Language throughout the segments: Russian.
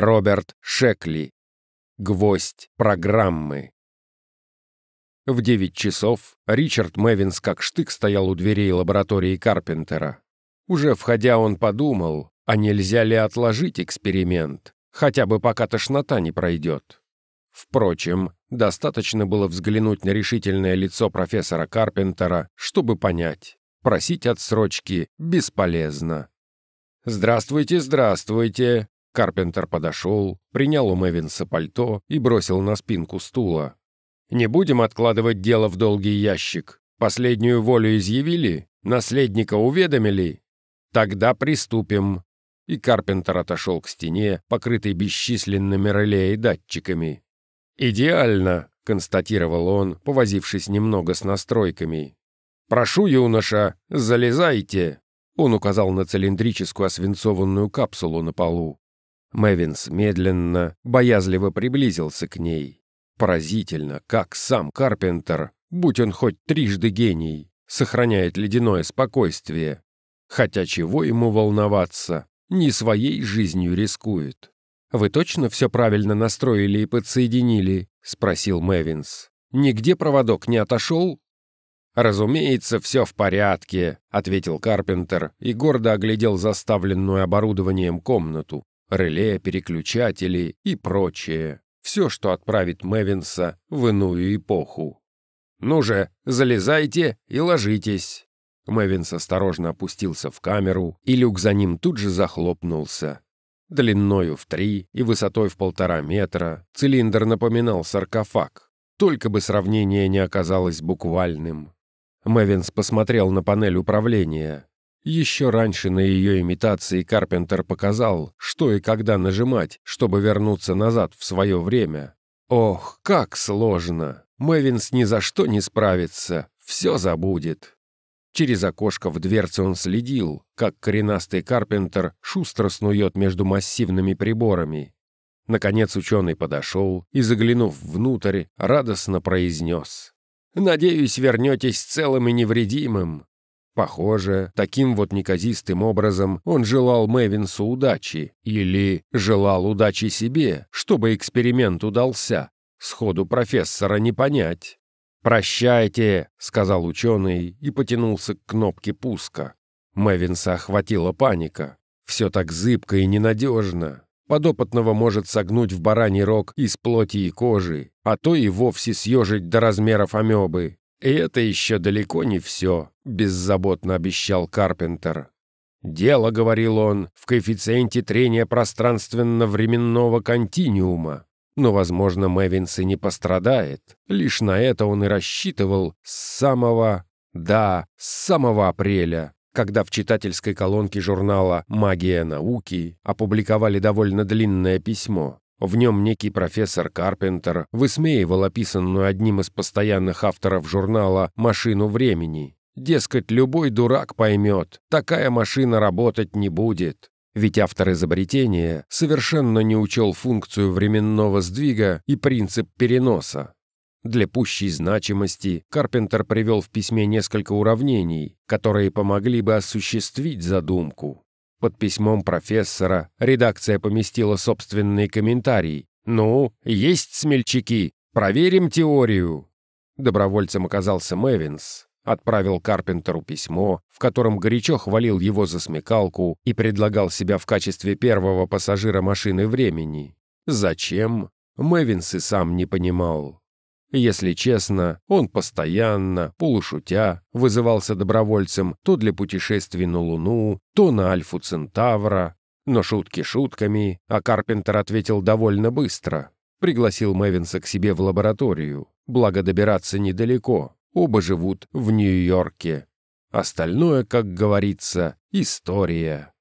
Роберт Шекли. Гвоздь программы. В девять часов Ричард Мэвинс как штык стоял у дверей лаборатории Карпентера. Уже входя, он подумал, а нельзя ли отложить эксперимент, хотя бы пока тошнота не пройдет. Впрочем, достаточно было взглянуть на решительное лицо профессора Карпентера, чтобы понять, просить отсрочки бесполезно. «Здравствуйте, здравствуйте!» Карпентер подошел, принял у Мэвинса пальто и бросил на спинку стула. «Не будем откладывать дело в долгий ящик. Последнюю волю изъявили? Наследника уведомили? Тогда приступим». И Карпентер отошел к стене, покрытой бесчисленными реле и датчиками. «Идеально», — констатировал он, повозившись немного с настройками. «Прошу, юноша, залезайте!» Он указал на цилиндрическую освинцованную капсулу на полу. Мэвинс медленно, боязливо приблизился к ней. Поразительно, как сам Карпентер, будь он хоть трижды гений, сохраняет ледяное спокойствие. Хотя чего ему волноваться, не своей жизнью рискует. «Вы точно все правильно настроили и подсоединили?» — спросил Мэвинс. «Нигде проводок не отошел?» «Разумеется, все в порядке», — ответил Карпентер и гордо оглядел заставленную оборудованием комнату реле, переключатели и прочее. Все, что отправит Мэвинса в иную эпоху. «Ну же, залезайте и ложитесь!» Мэвинс осторожно опустился в камеру, и люк за ним тут же захлопнулся. Длиною в три и высотой в полтора метра цилиндр напоминал саркофаг. Только бы сравнение не оказалось буквальным. Мэвинс посмотрел на панель управления. Еще раньше на ее имитации Карпентер показал, что и когда нажимать, чтобы вернуться назад в свое время. Ох, как сложно! Мэвинс ни за что не справится, все забудет. Через окошко в дверце он следил, как коренастый Карпентер шустро снует между массивными приборами. Наконец ученый подошел и, заглянув внутрь, радостно произнес. «Надеюсь, вернетесь целым и невредимым. Похоже, таким вот неказистым образом он желал Мэвинсу удачи или желал удачи себе, чтобы эксперимент удался. Сходу профессора не понять. «Прощайте», — сказал ученый и потянулся к кнопке пуска. Мэвинса охватила паника. Все так зыбко и ненадежно. Подопытного может согнуть в бараний рог из плоти и кожи, а то и вовсе съежить до размеров амебы. И это еще далеко не все, беззаботно обещал Карпентер. Дело, говорил он, в коэффициенте трения пространственно-временного континиума. Но, возможно, Мэвинс и не пострадает. Лишь на это он и рассчитывал с самого... Да, с самого апреля, когда в читательской колонке журнала «Магия науки» опубликовали довольно длинное письмо. В нем некий профессор Карпентер высмеивал описанную одним из постоянных авторов журнала «Машину времени». Дескать, любой дурак поймет, такая машина работать не будет. Ведь автор изобретения совершенно не учел функцию временного сдвига и принцип переноса. Для пущей значимости Карпентер привел в письме несколько уравнений, которые помогли бы осуществить задумку. Под письмом профессора редакция поместила собственный комментарий. «Ну, есть смельчаки, проверим теорию». Добровольцем оказался Мэвинс. Отправил Карпентеру письмо, в котором горячо хвалил его за смекалку и предлагал себя в качестве первого пассажира машины времени. Зачем? Мэвинс и сам не понимал. Если честно, он постоянно, полушутя, вызывался добровольцем то для путешествий на Луну, то на Альфу Центавра. Но шутки шутками, а Карпентер ответил довольно быстро. Пригласил Мэвинса к себе в лабораторию, благо добираться недалеко, оба живут в Нью-Йорке. Остальное, как говорится, история.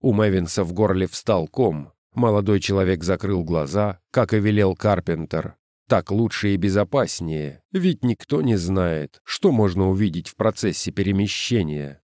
У Мэвинса в горле встал ком. Молодой человек закрыл глаза, как и велел Карпентер, так лучше и безопаснее, ведь никто не знает, что можно увидеть в процессе перемещения.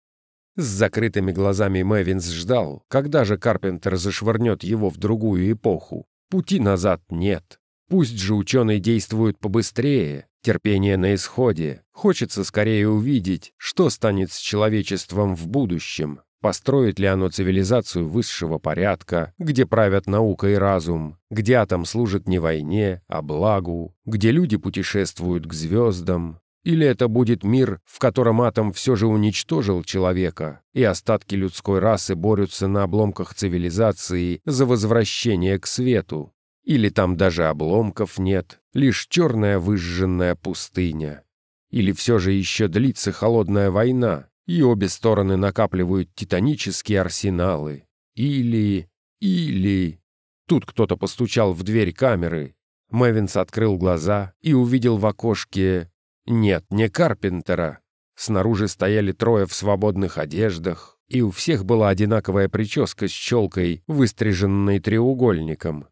С закрытыми глазами Мэвинс ждал, когда же Карпентер зашвырнет его в другую эпоху. Пути назад нет. Пусть же ученый действует побыстрее, терпение на исходе. Хочется скорее увидеть, что станет с человечеством в будущем. Построит ли оно цивилизацию высшего порядка, где правят наука и разум, где атом служит не войне, а благу, где люди путешествуют к звездам? Или это будет мир, в котором атом все же уничтожил человека, и остатки людской расы борются на обломках цивилизации за возвращение к свету? Или там даже обломков нет, лишь черная выжженная пустыня? Или все же еще длится холодная война, и обе стороны накапливают титанические арсеналы. Или... или... Тут кто-то постучал в дверь камеры. Мэвинс открыл глаза и увидел в окошке... Нет, не Карпентера. Снаружи стояли трое в свободных одеждах, и у всех была одинаковая прическа с челкой, выстриженной треугольником.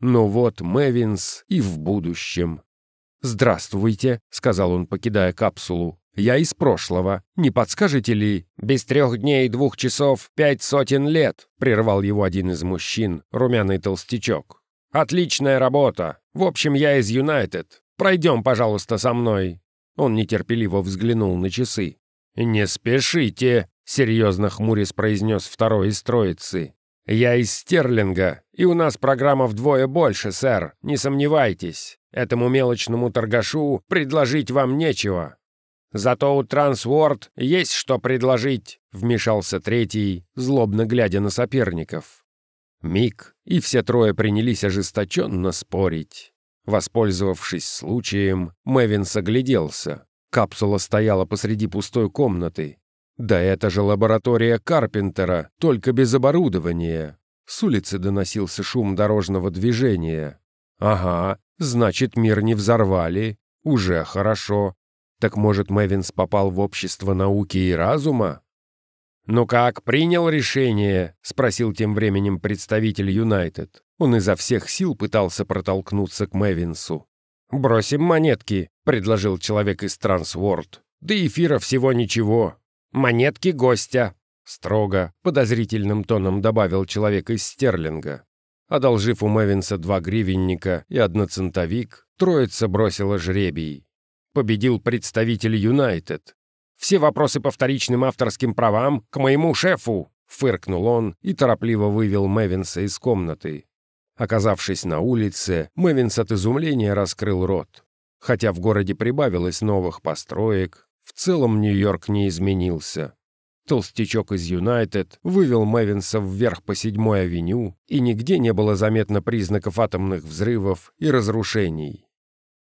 Но вот Мэвинс и в будущем. «Здравствуйте», — сказал он, покидая капсулу. Я из прошлого. Не подскажете ли?» «Без трех дней и двух часов пять сотен лет», — прервал его один из мужчин, румяный толстячок. «Отличная работа. В общем, я из Юнайтед. Пройдем, пожалуйста, со мной». Он нетерпеливо взглянул на часы. «Не спешите», — серьезно хмурясь произнес второй из троицы. «Я из Стерлинга, и у нас программа вдвое больше, сэр, не сомневайтесь. Этому мелочному торгашу предложить вам нечего. «Зато у Трансворд есть что предложить», — вмешался третий, злобно глядя на соперников. Миг, и все трое принялись ожесточенно спорить. Воспользовавшись случаем, Мэвин огляделся. Капсула стояла посреди пустой комнаты. Да это же лаборатория Карпентера, только без оборудования. С улицы доносился шум дорожного движения. Ага, значит, мир не взорвали. Уже хорошо. Так может, Мэвинс попал в общество науки и разума? «Ну как, принял решение?» — спросил тем временем представитель Юнайтед. Он изо всех сил пытался протолкнуться к Мэвинсу. «Бросим монетки», — предложил человек из Трансворд. «Да эфира всего ничего. Монетки гостя», — строго, подозрительным тоном добавил человек из Стерлинга. Одолжив у Мэвинса два гривенника и одноцентовик, троица бросила жребий победил представитель Юнайтед. «Все вопросы по вторичным авторским правам к моему шефу!» — фыркнул он и торопливо вывел Мэвинса из комнаты. Оказавшись на улице, Мэвинс от изумления раскрыл рот. Хотя в городе прибавилось новых построек, в целом Нью-Йорк не изменился. Толстячок из Юнайтед вывел Мэвинса вверх по седьмой авеню, и нигде не было заметно признаков атомных взрывов и разрушений.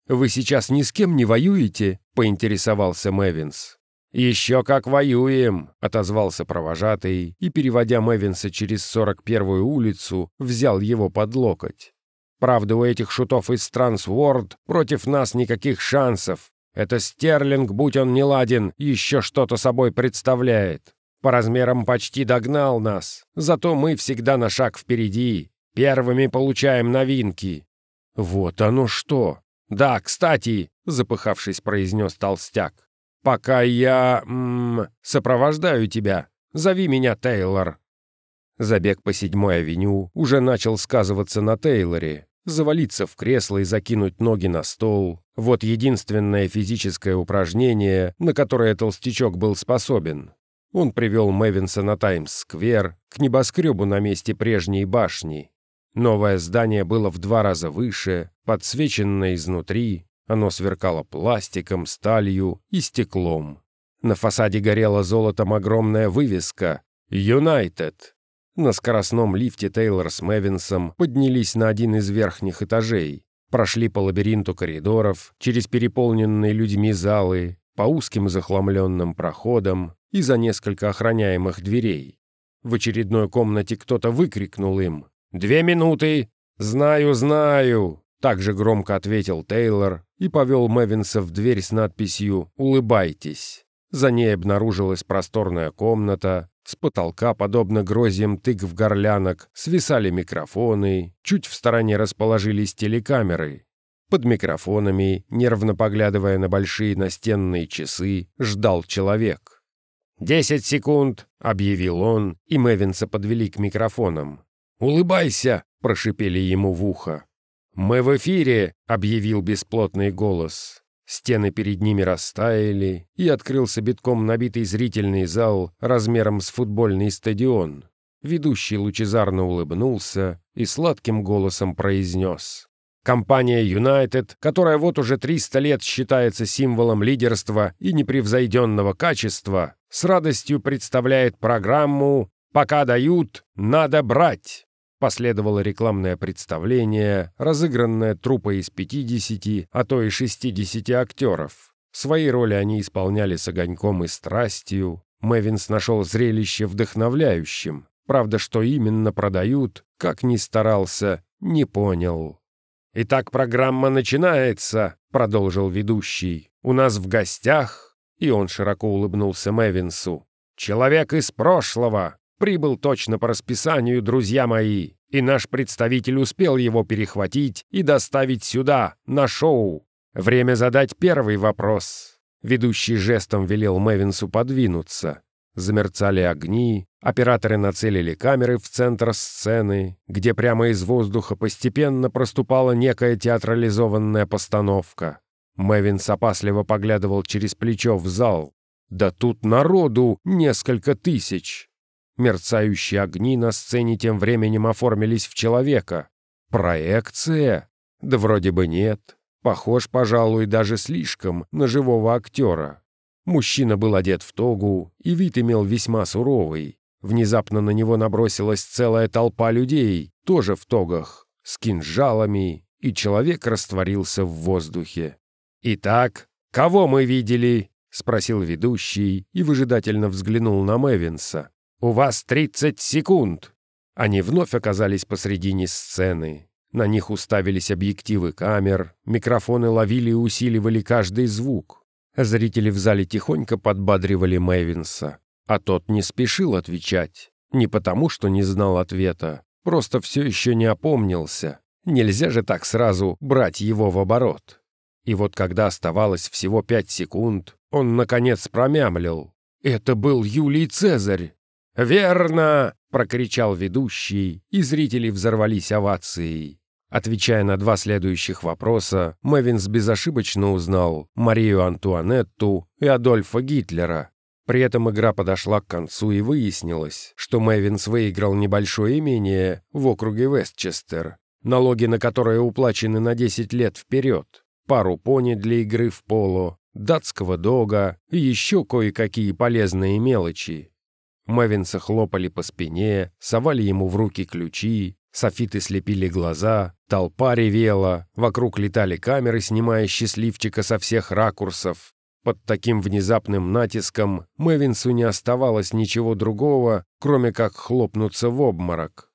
«Вы сейчас ни с кем не воюете?» — поинтересовался Мэвинс. «Еще как воюем!» — отозвался провожатый и, переводя Мэвинса через 41-ю улицу, взял его под локоть. «Правда, у этих шутов из Трансворд против нас никаких шансов. Это Стерлинг, будь он неладен, еще что-то собой представляет. По размерам почти догнал нас, зато мы всегда на шаг впереди. Первыми получаем новинки». «Вот оно что!» «Да, кстати», — запыхавшись, произнес толстяк, «пока я... М -м, сопровождаю тебя, зови меня Тейлор». Забег по седьмой авеню уже начал сказываться на Тейлоре. Завалиться в кресло и закинуть ноги на стол — вот единственное физическое упражнение, на которое толстячок был способен. Он привел Мэвинса на Таймс-сквер, к небоскребу на месте прежней башни, Новое здание было в два раза выше, подсвеченное изнутри, оно сверкало пластиком, сталью и стеклом. На фасаде горела золотом огромная вывеска «Юнайтед». На скоростном лифте Тейлор с Мэвинсом поднялись на один из верхних этажей, прошли по лабиринту коридоров, через переполненные людьми залы, по узким захламленным проходам и за несколько охраняемых дверей. В очередной комнате кто-то выкрикнул им «Две минуты!» «Знаю, знаю!» Также громко ответил Тейлор и повел Мэвинса в дверь с надписью «Улыбайтесь». За ней обнаружилась просторная комната, с потолка, подобно грозьям тыкв-горлянок, свисали микрофоны, чуть в стороне расположились телекамеры. Под микрофонами, нервно поглядывая на большие настенные часы, ждал человек. «Десять секунд!» — объявил он, и Мэвинса подвели к микрофонам. «Улыбайся!» — прошипели ему в ухо. «Мы в эфире!» — объявил бесплотный голос. Стены перед ними растаяли, и открылся битком набитый зрительный зал размером с футбольный стадион. Ведущий лучезарно улыбнулся и сладким голосом произнес. Компания United, которая вот уже 300 лет считается символом лидерства и непревзойденного качества, с радостью представляет программу «Пока дают, надо брать». Последовало рекламное представление, разыгранное труппой из 50, а то и 60 актеров. Свои роли они исполняли с огоньком и страстью. Мэвинс нашел зрелище вдохновляющим. Правда, что именно продают, как ни старался, не понял. «Итак, программа начинается», — продолжил ведущий. «У нас в гостях...» И он широко улыбнулся Мэвинсу. «Человек из прошлого. Прибыл точно по расписанию, друзья мои. И наш представитель успел его перехватить и доставить сюда, на шоу. Время задать первый вопрос». Ведущий жестом велел Мэвинсу подвинуться. Замерцали огни, операторы нацелили камеры в центр сцены, где прямо из воздуха постепенно проступала некая театрализованная постановка. Мэвин опасливо поглядывал через плечо в зал. «Да тут народу несколько тысяч!» Мерцающие огни на сцене тем временем оформились в человека. «Проекция? Да вроде бы нет. Похож, пожалуй, даже слишком на живого актера. Мужчина был одет в тогу, и вид имел весьма суровый. Внезапно на него набросилась целая толпа людей, тоже в тогах, с кинжалами, и человек растворился в воздухе. «Итак, кого мы видели?» — спросил ведущий и выжидательно взглянул на Мэвинса. «У вас 30 секунд!» Они вновь оказались посредине сцены. На них уставились объективы камер, микрофоны ловили и усиливали каждый звук. Зрители в зале тихонько подбадривали Мэвинса, а тот не спешил отвечать. Не потому, что не знал ответа, просто все еще не опомнился. Нельзя же так сразу брать его в оборот. И вот когда оставалось всего пять секунд, он, наконец, промямлил. «Это был Юлий Цезарь!» «Верно!» — прокричал ведущий, и зрители взорвались овацией. Отвечая на два следующих вопроса, Мэвинс безошибочно узнал Марию Антуанетту и Адольфа Гитлера. При этом игра подошла к концу и выяснилось, что Мэвинс выиграл небольшое имение в округе Вестчестер, налоги на которые уплачены на 10 лет вперед, пару пони для игры в поло, датского дога и еще кое-какие полезные мелочи. Мэвинса хлопали по спине, совали ему в руки ключи, Софиты слепили глаза, толпа ревела, вокруг летали камеры, снимая счастливчика со всех ракурсов. Под таким внезапным натиском Мэвинсу не оставалось ничего другого, кроме как хлопнуться в обморок.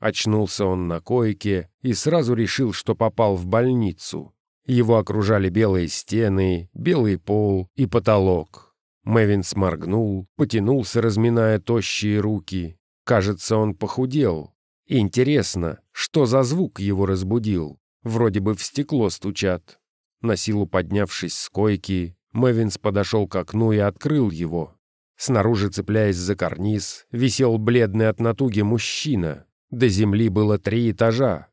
Очнулся он на койке и сразу решил, что попал в больницу. Его окружали белые стены, белый пол и потолок. Мэвин сморгнул, потянулся, разминая тощие руки. Кажется, он похудел, Интересно, что за звук его разбудил? Вроде бы в стекло стучат. На силу поднявшись с койки, Мэвинс подошел к окну и открыл его. Снаружи, цепляясь за карниз, висел бледный от натуги мужчина. До земли было три этажа.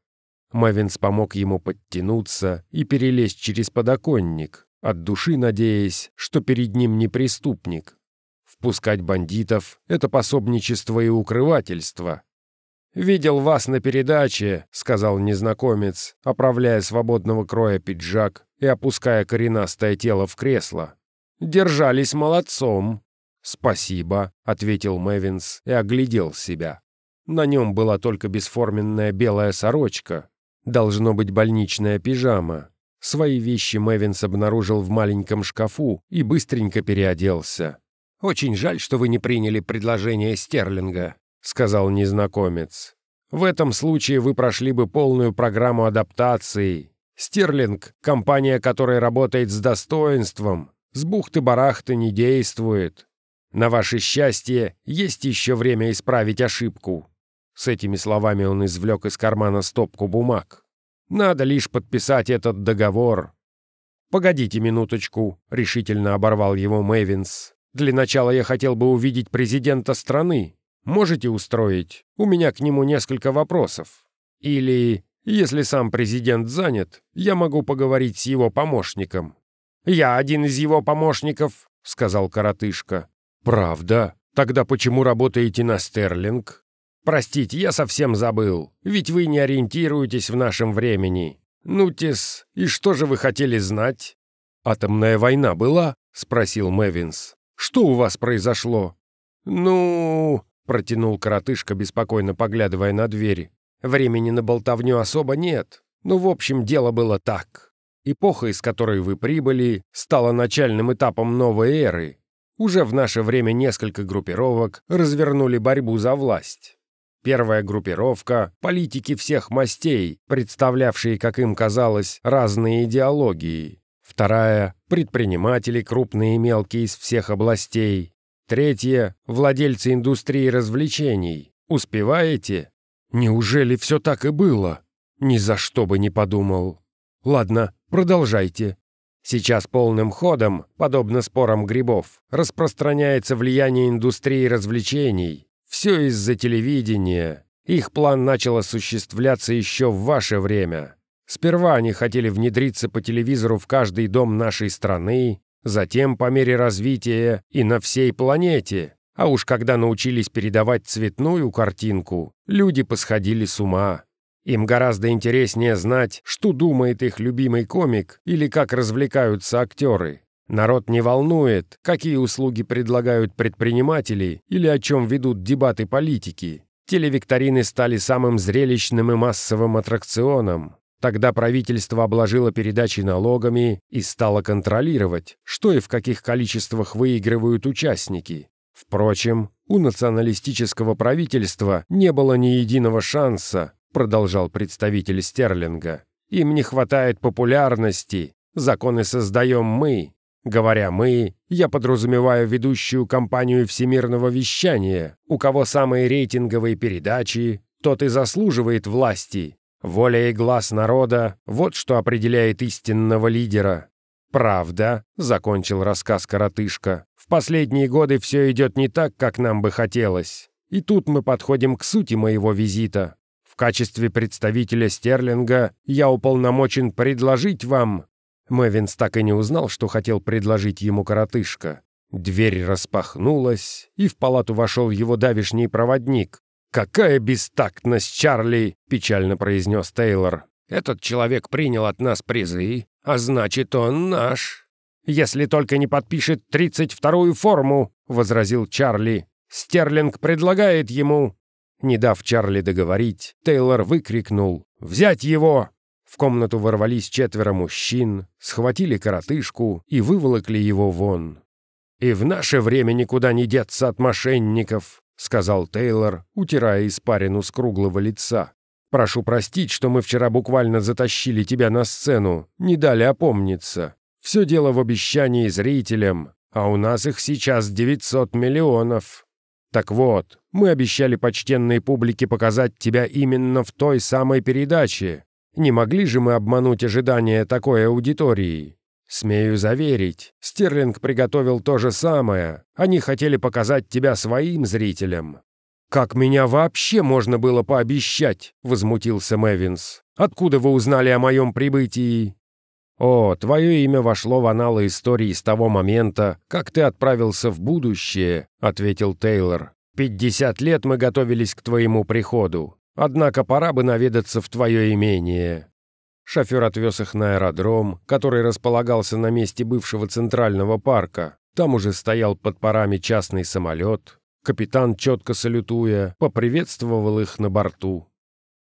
Мэвинс помог ему подтянуться и перелезть через подоконник, от души надеясь, что перед ним не преступник. Впускать бандитов — это пособничество и укрывательство, «Видел вас на передаче», — сказал незнакомец, оправляя свободного кроя пиджак и опуская коренастое тело в кресло. «Держались молодцом». «Спасибо», — ответил Мэвинс и оглядел себя. На нем была только бесформенная белая сорочка. Должно быть больничная пижама. Свои вещи Мэвинс обнаружил в маленьком шкафу и быстренько переоделся. «Очень жаль, что вы не приняли предложение Стерлинга», сказал незнакомец. «В этом случае вы прошли бы полную программу адаптации. Стерлинг — компания, которая работает с достоинством, с бухты-барахты не действует. На ваше счастье, есть еще время исправить ошибку». С этими словами он извлек из кармана стопку бумаг. «Надо лишь подписать этот договор». «Погодите минуточку», — решительно оборвал его Мэвинс. «Для начала я хотел бы увидеть президента страны. Можете устроить? У меня к нему несколько вопросов. Или, если сам президент занят, я могу поговорить с его помощником. «Я один из его помощников», — сказал коротышка. «Правда? Тогда почему работаете на Стерлинг?» «Простите, я совсем забыл, ведь вы не ориентируетесь в нашем времени. Ну-тис, и что же вы хотели знать?» «Атомная война была?» — спросил Мэвинс. «Что у вас произошло?» «Ну...» — протянул коротышка, беспокойно поглядывая на двери. «Времени на болтовню особо нет. Ну, в общем, дело было так. Эпоха, из которой вы прибыли, стала начальным этапом новой эры. Уже в наше время несколько группировок развернули борьбу за власть. Первая группировка — политики всех мастей, представлявшие, как им казалось, разные идеологии. Вторая — предприниматели, крупные и мелкие из всех областей. Третья — владельцы индустрии развлечений. Успеваете? Неужели все так и было? Ни за что бы не подумал. Ладно, продолжайте. Сейчас полным ходом, подобно спорам грибов, распространяется влияние индустрии развлечений. Все из-за телевидения. Их план начал осуществляться еще в ваше время. Сперва они хотели внедриться по телевизору в каждый дом нашей страны, затем по мере развития и на всей планете. А уж когда научились передавать цветную картинку, люди посходили с ума. Им гораздо интереснее знать, что думает их любимый комик или как развлекаются актеры. Народ не волнует, какие услуги предлагают предприниматели или о чем ведут дебаты политики. Телевикторины стали самым зрелищным и массовым аттракционом. Тогда правительство обложило передачи налогами и стало контролировать, что и в каких количествах выигрывают участники. Впрочем, у националистического правительства не было ни единого шанса, продолжал представитель Стерлинга. Им не хватает популярности. Законы создаем мы. Говоря «мы», я подразумеваю ведущую компанию всемирного вещания. У кого самые рейтинговые передачи, тот и заслуживает власти. Воля и глаз народа — вот что определяет истинного лидера. «Правда», — закончил рассказ коротышка, — «в последние годы все идет не так, как нам бы хотелось. И тут мы подходим к сути моего визита. В качестве представителя Стерлинга я уполномочен предложить вам...» Мэвинс так и не узнал, что хотел предложить ему коротышка. Дверь распахнулась, и в палату вошел его давишний проводник. «Какая бестактность, Чарли!» — печально произнес Тейлор. «Этот человек принял от нас призы, а значит, он наш». «Если только не подпишет тридцать вторую форму», — возразил Чарли. «Стерлинг предлагает ему...» Не дав Чарли договорить, Тейлор выкрикнул «Взять его!». В комнату ворвались четверо мужчин, схватили коротышку и выволокли его вон. «И в наше время никуда не деться от мошенников», — сказал Тейлор, утирая испарину с круглого лица. «Прошу простить, что мы вчера буквально затащили тебя на сцену, не дали опомниться. Все дело в обещании зрителям, а у нас их сейчас 900 миллионов». Так вот, мы обещали почтенной публике показать тебя именно в той самой передаче. Не могли же мы обмануть ожидания такой аудитории? Смею заверить, Стерлинг приготовил то же самое. Они хотели показать тебя своим зрителям. «Как меня вообще можно было пообещать?» — возмутился Мэвинс. «Откуда вы узнали о моем прибытии?» «О, твое имя вошло в аналы истории с того момента, как ты отправился в будущее», — ответил Тейлор. «Пятьдесят лет мы готовились к твоему приходу. Однако пора бы наведаться в твое имение». Шофер отвез их на аэродром, который располагался на месте бывшего центрального парка. Там уже стоял под парами частный самолет. Капитан, четко салютуя, поприветствовал их на борту.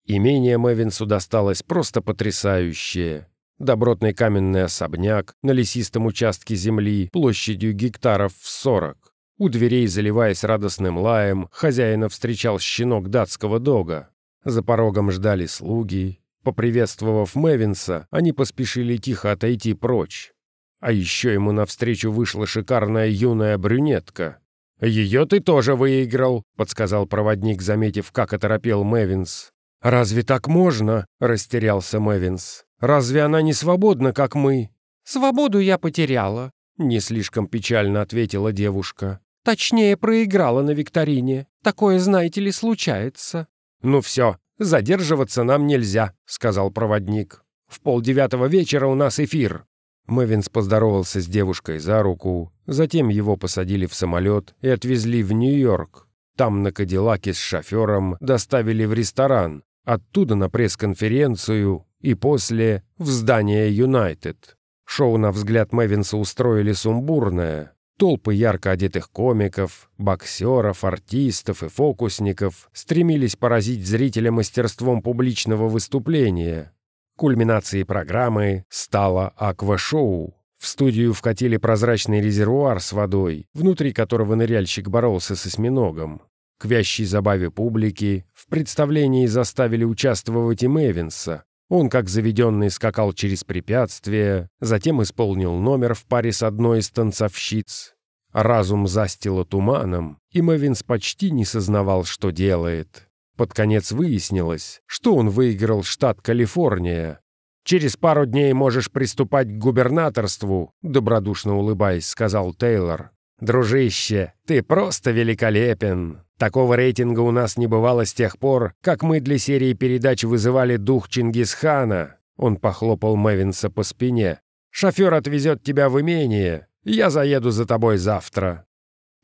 Имение Мэвинсу досталось просто потрясающее добротный каменный особняк на лесистом участке земли площадью гектаров в сорок. У дверей, заливаясь радостным лаем, хозяина встречал щенок датского дога. За порогом ждали слуги. Поприветствовав Мэвинса, они поспешили тихо отойти прочь. А еще ему навстречу вышла шикарная юная брюнетка. «Ее ты тоже выиграл», — подсказал проводник, заметив, как оторопел Мэвинс. «Разве так можно?» — растерялся Мэвинс. Разве она не свободна, как мы?» «Свободу я потеряла», — не слишком печально ответила девушка. «Точнее, проиграла на викторине. Такое, знаете ли, случается». «Ну все, задерживаться нам нельзя», — сказал проводник. «В полдевятого вечера у нас эфир». Мэвинс поздоровался с девушкой за руку, затем его посадили в самолет и отвезли в Нью-Йорк. Там на Кадиллаке с шофером доставили в ресторан, оттуда на пресс-конференцию и после в здание «Юнайтед». Шоу, на взгляд Мэвинса, устроили сумбурное. Толпы ярко одетых комиков, боксеров, артистов и фокусников стремились поразить зрителя мастерством публичного выступления. Кульминацией программы стало аквашоу. В студию вкатили прозрачный резервуар с водой, внутри которого ныряльщик боролся с осьминогом. К вящей забаве публики в представлении заставили участвовать и Мэвинса. Он, как заведенный, скакал через препятствия, затем исполнил номер в паре с одной из танцовщиц. Разум застило туманом, и Мэвинс почти не сознавал, что делает. Под конец выяснилось, что он выиграл штат Калифорния. «Через пару дней можешь приступать к губернаторству», — добродушно улыбаясь, сказал Тейлор. «Дружище, ты просто великолепен. Такого рейтинга у нас не бывало с тех пор, как мы для серии передач вызывали дух Чингисхана». Он похлопал Мэвинса по спине. «Шофер отвезет тебя в имение. Я заеду за тобой завтра».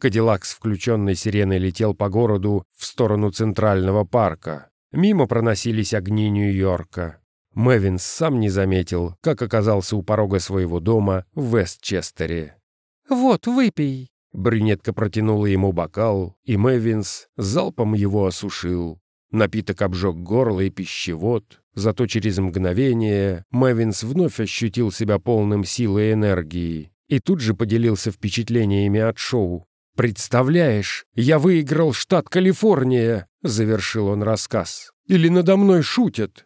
Кадиллак с включенной сиреной летел по городу в сторону Центрального парка. Мимо проносились огни Нью-Йорка. Мэвинс сам не заметил, как оказался у порога своего дома в Вестчестере. «Вот, выпей». Брюнетка протянула ему бокал, и Мэвинс залпом его осушил. Напиток обжег горло и пищевод, зато через мгновение Мэвинс вновь ощутил себя полным силы и энергии и тут же поделился впечатлениями от шоу. «Представляешь, я выиграл штат Калифорния!» — завершил он рассказ. «Или надо мной шутят?»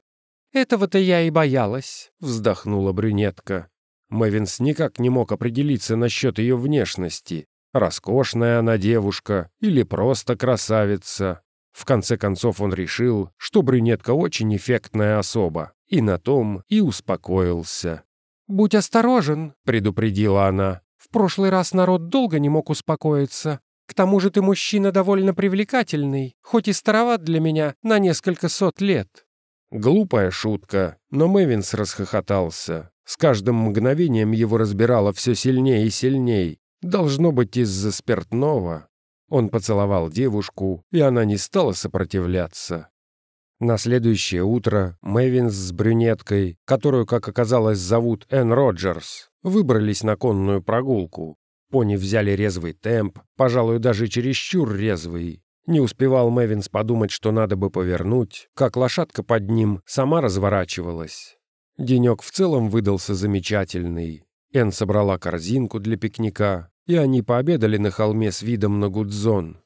«Этого-то я и боялась», — вздохнула брюнетка. Мэвинс никак не мог определиться насчет ее внешности. Роскошная она девушка или просто красавица. В конце концов он решил, что брюнетка очень эффектная особа, и на том и успокоился. «Будь осторожен», — предупредила она. В прошлый раз народ долго не мог успокоиться. К тому же ты мужчина довольно привлекательный, хоть и староват для меня на несколько сот лет». Глупая шутка, но Мэвинс расхохотался. С каждым мгновением его разбирало все сильнее и сильнее. Должно быть из-за спиртного. Он поцеловал девушку, и она не стала сопротивляться. На следующее утро Мэвинс с брюнеткой, которую, как оказалось, зовут Энн Роджерс, выбрались на конную прогулку. Пони взяли резвый темп, пожалуй, даже чересчур резвый. Не успевал Мэвинс подумать, что надо бы повернуть, как лошадка под ним сама разворачивалась. Денек в целом выдался замечательный. Энн собрала корзинку для пикника, и они пообедали на холме с видом на Гудзон.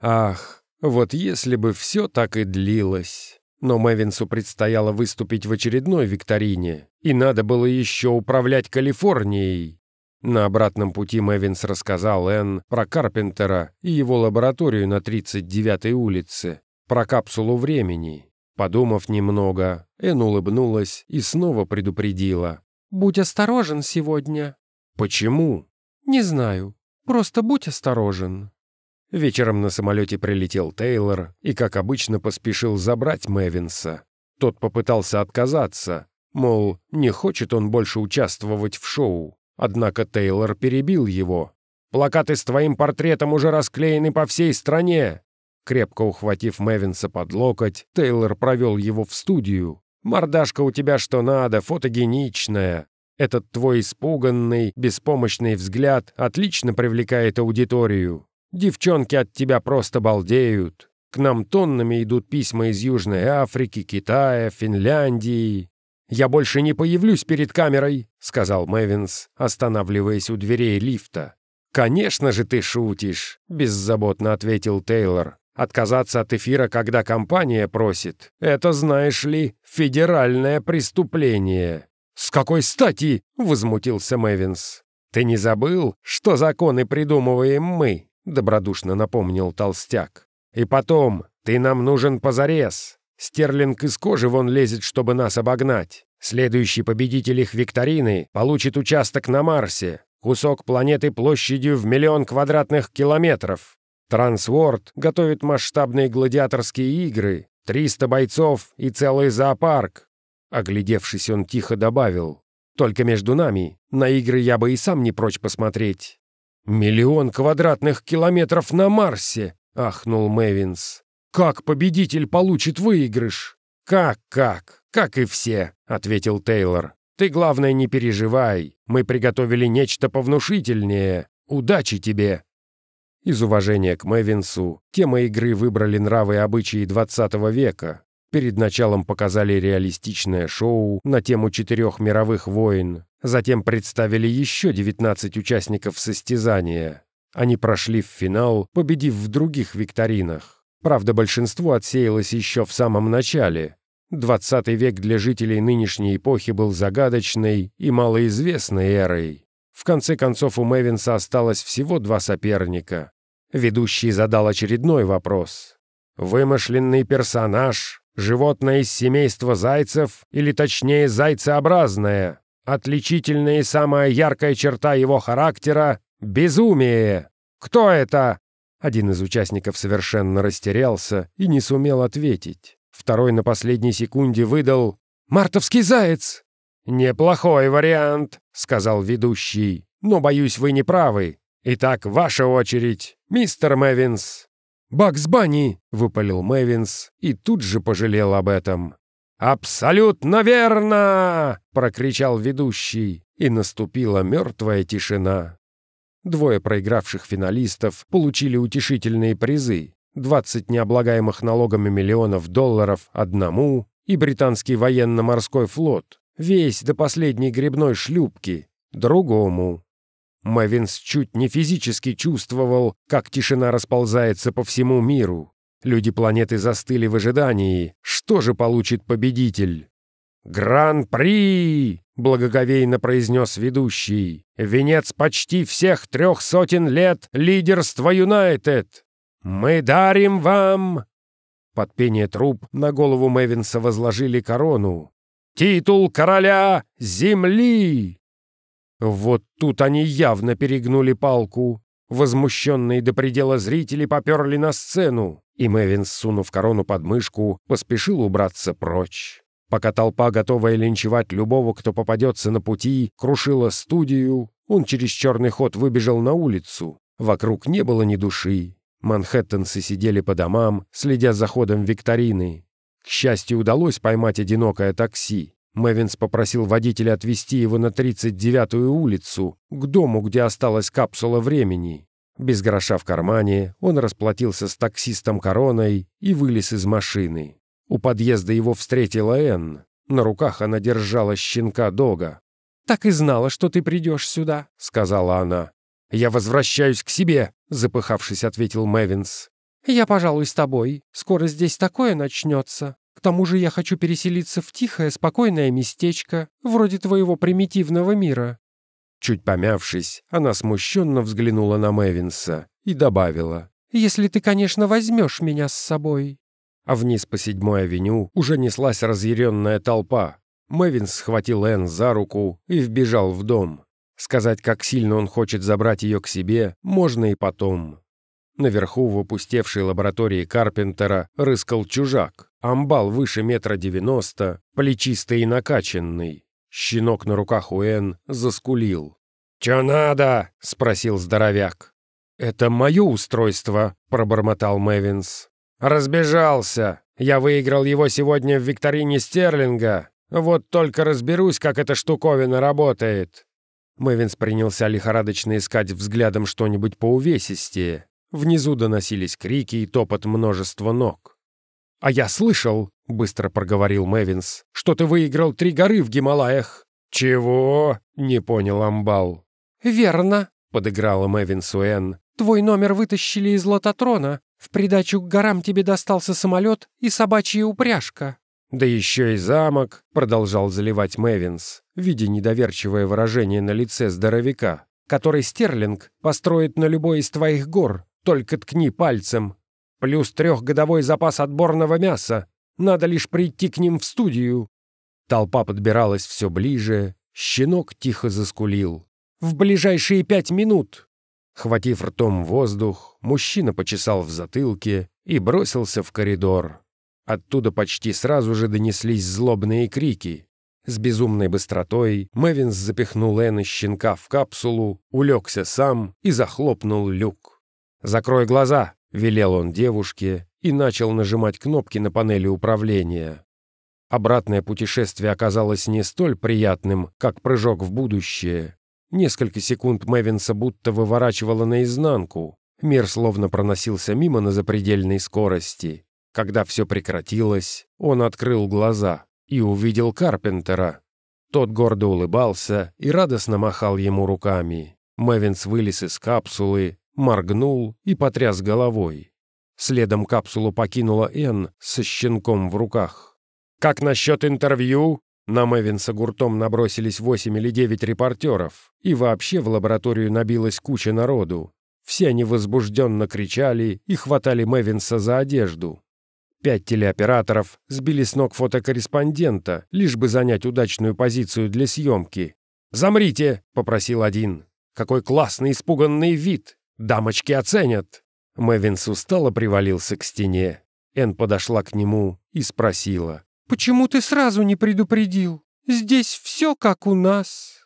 Ах, вот если бы все так и длилось. Но Мэвинсу предстояло выступить в очередной викторине, и надо было еще управлять Калифорнией. На обратном пути Мэвинс рассказал Энн про Карпентера и его лабораторию на 39-й улице, про капсулу времени. Подумав немного, Энн улыбнулась и снова предупредила. «Будь осторожен сегодня». «Почему?» «Не знаю. Просто будь осторожен». Вечером на самолете прилетел Тейлор и, как обычно, поспешил забрать Мэвинса. Тот попытался отказаться, мол, не хочет он больше участвовать в шоу. Однако Тейлор перебил его. «Плакаты с твоим портретом уже расклеены по всей стране!» Крепко ухватив Мэвинса под локоть, Тейлор провел его в студию. «Мордашка у тебя что надо, фотогеничная. Этот твой испуганный, беспомощный взгляд отлично привлекает аудиторию. Девчонки от тебя просто балдеют. К нам тоннами идут письма из Южной Африки, Китая, Финляндии. «Я больше не появлюсь перед камерой», — сказал Мэвинс, останавливаясь у дверей лифта. «Конечно же ты шутишь», — беззаботно ответил Тейлор. «Отказаться от эфира, когда компания просит, это, знаешь ли, федеральное преступление». «С какой стати?» — возмутился Мэвинс. «Ты не забыл, что законы придумываем мы?» — добродушно напомнил толстяк. «И потом, ты нам нужен позарез. Стерлинг из кожи вон лезет, чтобы нас обогнать. Следующий победитель их викторины получит участок на Марсе, кусок планеты площадью в миллион квадратных километров. Трансворд готовит масштабные гладиаторские игры, 300 бойцов и целый зоопарк». Оглядевшись, он тихо добавил. Только между нами. На игры я бы и сам не прочь посмотреть». «Миллион квадратных километров на Марсе!» — ахнул Мэвинс. «Как победитель получит выигрыш?» «Как-как? Как и все», — ответил Тейлор. «Ты, главное, не переживай. Мы приготовили нечто повнушительнее. Удачи тебе!» Из уважения к Мэвинсу тема игры выбрали нравы и обычаи 20 века. Перед началом показали реалистичное шоу на тему четырех мировых войн. Затем представили еще 19 участников состязания. Они прошли в финал, победив в других викторинах. Правда, большинство отсеялось еще в самом начале. 20 век для жителей нынешней эпохи был загадочной и малоизвестной эрой. В конце концов, у Мэвинса осталось всего два соперника. Ведущий задал очередной вопрос. Вымышленный персонаж, животное из семейства зайцев, или точнее зайцеобразное, отличительная и самая яркая черта его характера — безумие. Кто это? Один из участников совершенно растерялся и не сумел ответить. Второй на последней секунде выдал «Мартовский заяц!» «Неплохой вариант», — сказал ведущий. «Но, боюсь, вы не правы. Итак, ваша очередь, мистер Мэвинс». «Бакс Банни!» — выпалил Мэвинс и тут же пожалел об этом. «Абсолютно верно!» — прокричал ведущий, и наступила мертвая тишина. Двое проигравших финалистов получили утешительные призы. 20 необлагаемых налогами миллионов долларов одному и британский военно-морской флот весь до последней грибной шлюпки, другому. Мэвинс чуть не физически чувствовал, как тишина расползается по всему миру. Люди планеты застыли в ожидании, что же получит победитель. «Гран-при!» — благоговейно произнес ведущий. «Венец почти всех трех сотен лет лидерства Юнайтед! Мы дарим вам...» Под пение труб на голову Мэвинса возложили корону, Титул короля земли!» Вот тут они явно перегнули палку. Возмущенные до предела зрители поперли на сцену, и Мэвин, сунув корону под мышку, поспешил убраться прочь. Пока толпа, готовая линчевать любого, кто попадется на пути, крушила студию, он через черный ход выбежал на улицу. Вокруг не было ни души. Манхэттенцы сидели по домам, следя за ходом викторины. К счастью, удалось поймать одинокое такси. Мэвинс попросил водителя отвезти его на 39-ю улицу, к дому, где осталась капсула времени. Без гроша в кармане он расплатился с таксистом короной и вылез из машины. У подъезда его встретила Энн. На руках она держала щенка Дога. «Так и знала, что ты придешь сюда», — сказала она. «Я возвращаюсь к себе», — запыхавшись, ответил Мэвинс. «Я, пожалуй, с тобой. Скоро здесь такое начнется. К тому же я хочу переселиться в тихое, спокойное местечко, вроде твоего примитивного мира». Чуть помявшись, она смущенно взглянула на Мэвинса и добавила. «Если ты, конечно, возьмешь меня с собой». А вниз по седьмой авеню уже неслась разъяренная толпа. Мэвинс схватил Энн за руку и вбежал в дом. Сказать, как сильно он хочет забрать ее к себе, можно и потом. Наверху в опустевшей лаборатории Карпентера рыскал чужак. Амбал выше метра девяносто, плечистый и накачанный. Щенок на руках у Эн заскулил. «Чё надо?» — спросил здоровяк. «Это мое устройство», — пробормотал Мэвинс. «Разбежался. Я выиграл его сегодня в викторине Стерлинга. Вот только разберусь, как эта штуковина работает». Мэвинс принялся лихорадочно искать взглядом что-нибудь по увесистее. Внизу доносились крики и топот множества ног. «А я слышал», — быстро проговорил Мэвинс, «что ты выиграл три горы в Гималаях». «Чего?» — не понял Амбал. «Верно», — подыграла Мэвинс Уэн. «Твой номер вытащили из лототрона. В придачу к горам тебе достался самолет и собачья упряжка». «Да еще и замок», — продолжал заливать Мэвинс, видя недоверчивое выражение на лице здоровяка, который Стерлинг построит на любой из твоих гор, только ткни пальцем. Плюс трехгодовой запас отборного мяса. Надо лишь прийти к ним в студию». Толпа подбиралась все ближе. Щенок тихо заскулил. «В ближайшие пять минут!» Хватив ртом воздух, мужчина почесал в затылке и бросился в коридор. Оттуда почти сразу же донеслись злобные крики. С безумной быстротой Мэвинс запихнул Энн и щенка в капсулу, улегся сам и захлопнул люк. «Закрой глаза!» — велел он девушке и начал нажимать кнопки на панели управления. Обратное путешествие оказалось не столь приятным, как прыжок в будущее. Несколько секунд Мэвинса будто выворачивало наизнанку. Мир словно проносился мимо на запредельной скорости. Когда все прекратилось, он открыл глаза и увидел Карпентера. Тот гордо улыбался и радостно махал ему руками. Мэвинс вылез из капсулы, моргнул и потряс головой. Следом капсулу покинула Энн со щенком в руках. «Как насчет интервью?» На Мэвинса гуртом набросились восемь или девять репортеров, и вообще в лабораторию набилась куча народу. Все они возбужденно кричали и хватали Мэвинса за одежду. Пять телеоператоров сбили с ног фотокорреспондента, лишь бы занять удачную позицию для съемки. «Замрите!» — попросил один. «Какой классный испуганный вид! Дамочки оценят!» Мэвинс устало привалился к стене. Эн подошла к нему и спросила. «Почему ты сразу не предупредил? Здесь все как у нас».